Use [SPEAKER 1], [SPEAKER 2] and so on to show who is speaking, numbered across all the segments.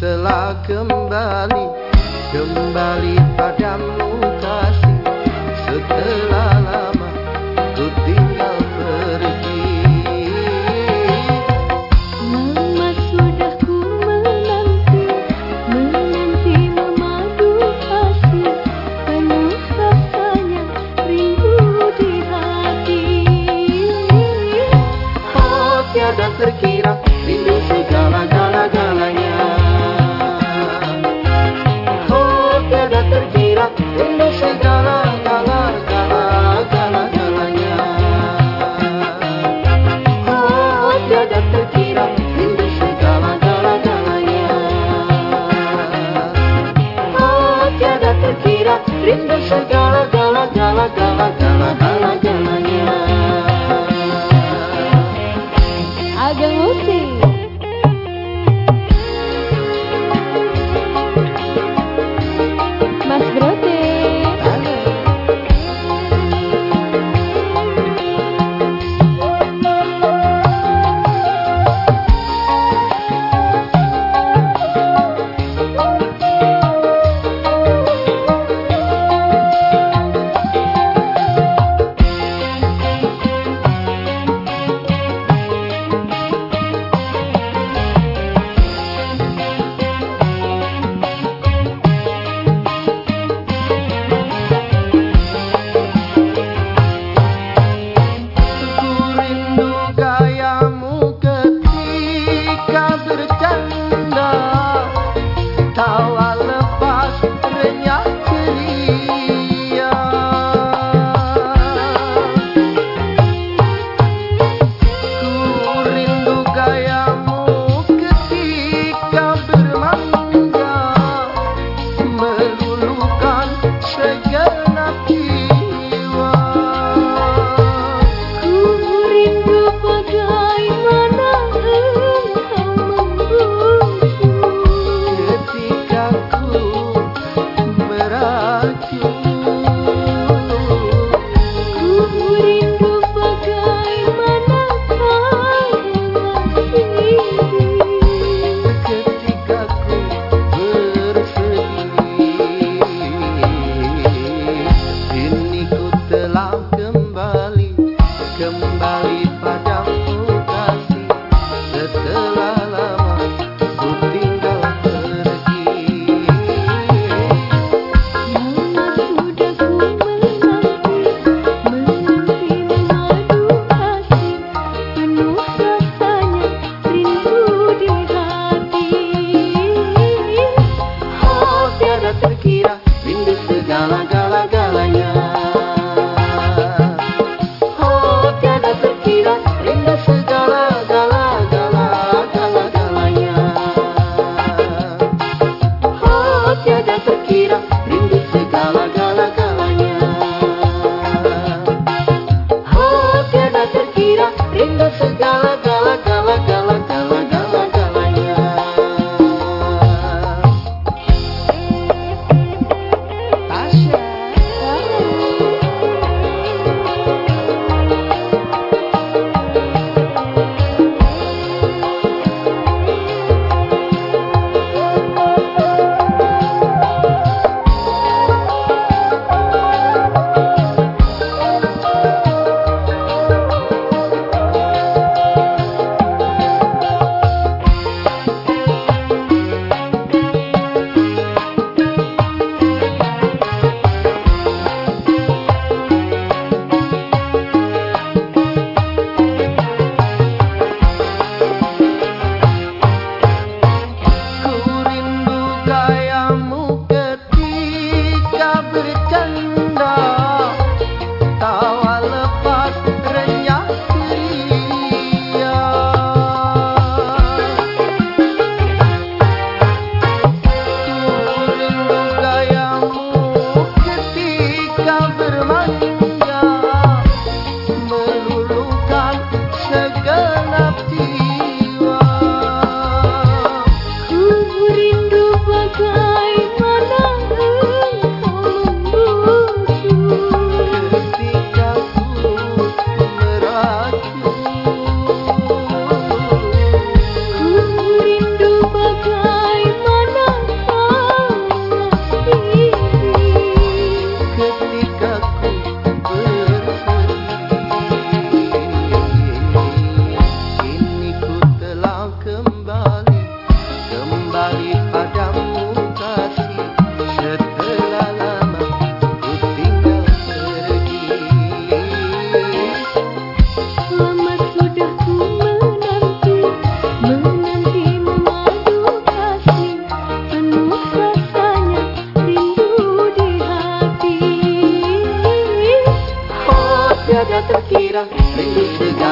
[SPEAKER 1] telah kembali Kembali padamu terkira rindu na pia.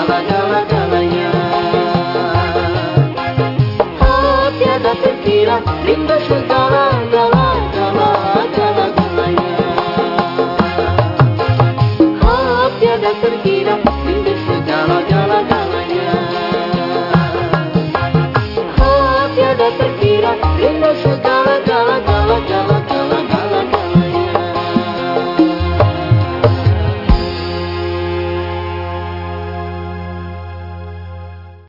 [SPEAKER 1] segala-galanya Oh tiada pikiran, rindu segala